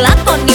Lakonin